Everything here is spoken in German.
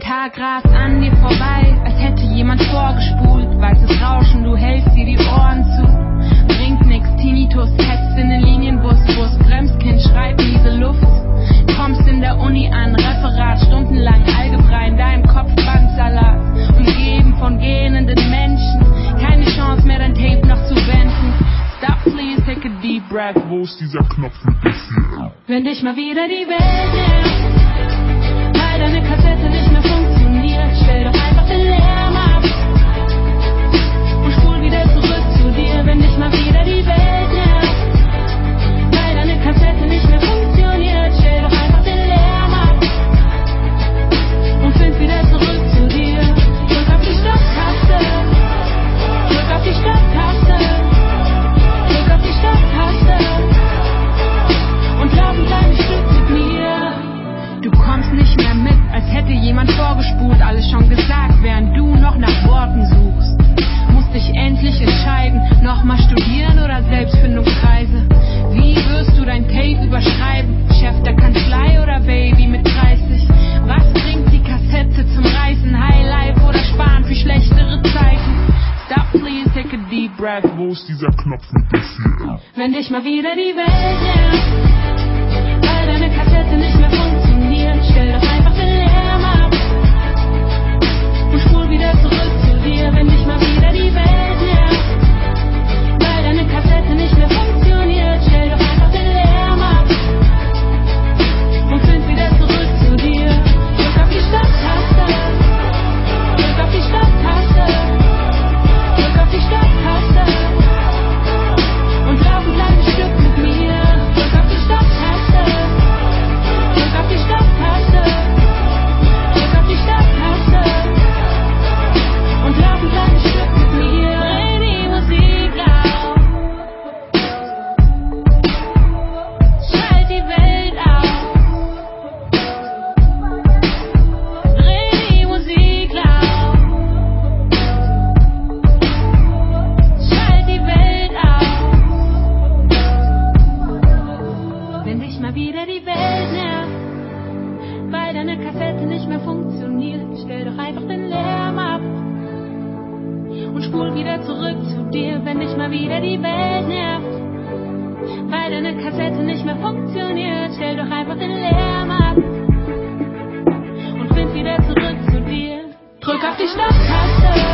Gras an dir vorbei, als hätte jemand vorgespult. Weißes Rauschen, du hältst dir die Ohren zu. Bringt nix, Tinnitus, hetzt in den Linienbus, Bus, Bremskind, schreit miese Luft. Kommst in der Uni an, Referat, stundenlang Algebra in deinem Kopf, Bandsalat. Umgeben von gähnenden Menschen, keine Chance mehr dein Tape noch zu wenden. Stop, please, take a deep breath. Wo ist dieser Knopf mit? Wenn dich mal wieder die Welt nervt, weil deine Kassette nicht vorgespult, alles schon gesagt, während du noch nach Worten suchst. Musst dich endlich entscheiden, nochmal studieren oder Selbstfindungskreise. Wie wirst du dein Tape überschreiben? Chef der Kanzlei oder Baby mit 30? Was bringt die Kassette zum Reißen? Highlife oder sparen für schlechtere Zeiten? Stop, please, take a deep breath. Wo ist dieser Knopf mit? Wenn dich mal wieder die Welt nervt, nicht mehr funktioniert, stell doch einfach den Lärm ab und spul wieder zurück zu dir. Wenn dich mal wieder die Welt nervt, weil deine Kassette nicht mehr funktioniert, stell doch einfach den Lärm ab und find wieder zurück zu dir. Drück auf die Stopptaste.